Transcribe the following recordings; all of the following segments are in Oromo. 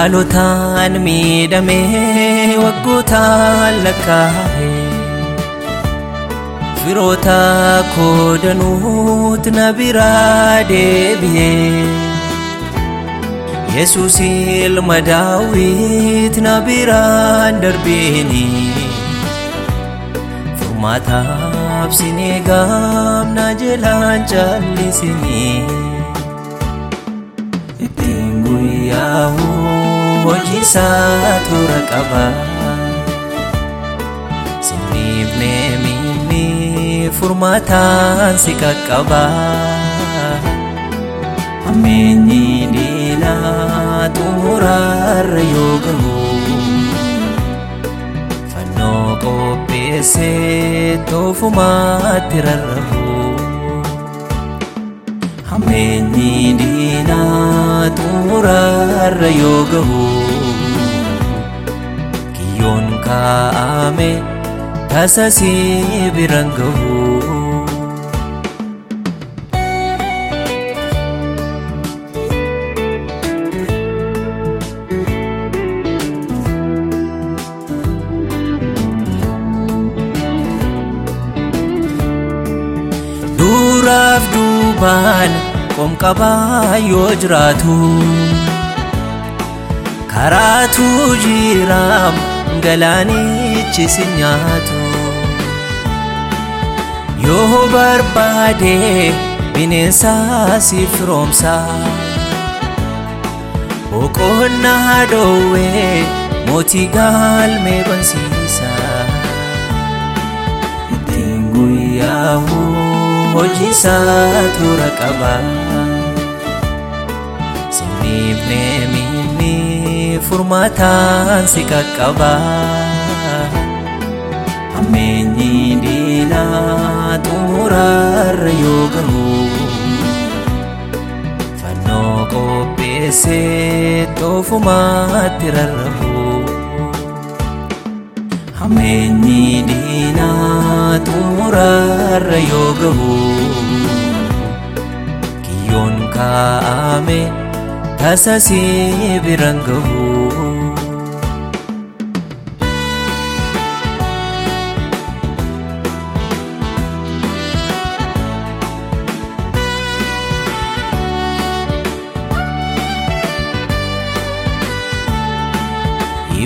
haalotaan miidhamee waggootaan lakkaa'e firoota koodanuut na biraa deebi'ee yesus ilma daawit na biraan darbeeni furmaataaf sinee gaamna jalaan caallisinii. hojii isaa toora qaba sirniif minni furmaataan si qaqqaba hammeenyi diinaa xumuraarra yoo gahu fannoo qopheessee toofumaatti rarrabu hammeenyi diinaa muraarra yoo gahu kiyyoon kaa'ame tasasii biraan Qom yoo jiraatu karaatu jiraam galaanichi si nyaatu yoo barbaade bineensa si firoomsa boqonnaa dhoowwee mootii gaalmee bansiisa ittiin hojii isaa toora qaba sirriifnee furmaataan si qaqqaba hammeenyi diinaa xumuraarra yoo garuu fannoo qopheessee xoofumaatti rarraba. Hammeenyi diinaa xumuraarra yoo gahu Kiyyoon ka'ame tasa biraan gahu.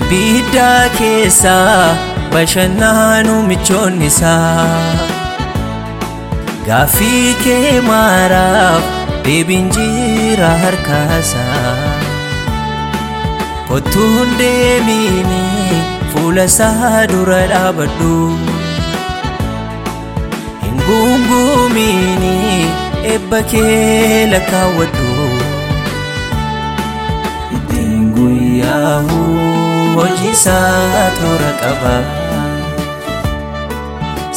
biddaa keessaa bashannaanu michoonni isaa gaafii kee maaraaf deebiin jira harkaasaa kottuun deemiini fuula dura dhaabadhu hin guunguumiini ebba kee lakkaawwadhu ittiin guyyaa hojiisaa toora qaba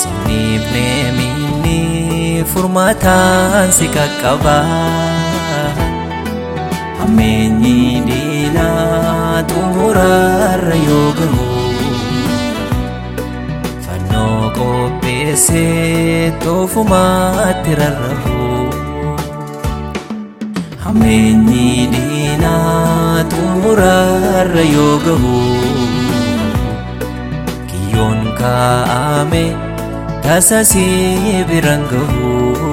sinnifnee minni furmaataan si qaqqaba hammeenyi diinaa xumuraarra yoo gahu fannoo qopheessee toofumaatti rarrabu. Hameenyi diinaa xumuraarra yoo gahu Kiyyoon kaa'ame tasasee biraan gahu.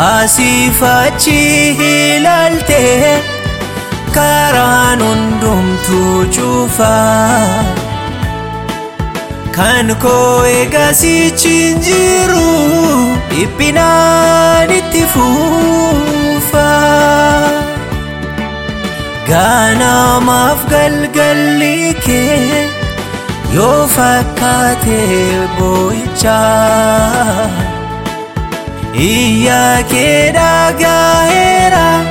asiif achi karaan hundumtu cufa kan koo eegasichi jiru dhiphinaan itti fuufaa gaanamaaf galgalli kee yoo fakkaate boo'ichaa. Iyya kee dhaga'eera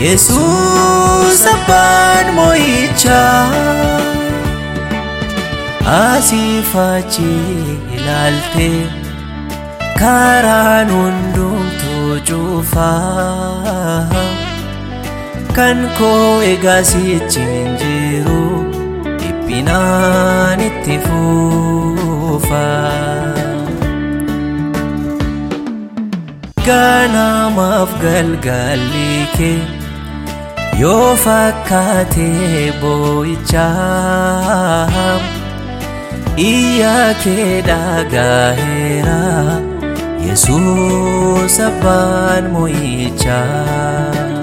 Yesuus abbaan mo'ichaa Asiifaachi fachi ilaalte karaan hundumtu cufaa kan koo eegasichi hin jiru dhiphinaan itti fuufaa. ergaa maaf galgaalli kee yoo fakkaate boo'ichaam iyyaa kee gaheera yesuus abbaan moo'ichaam.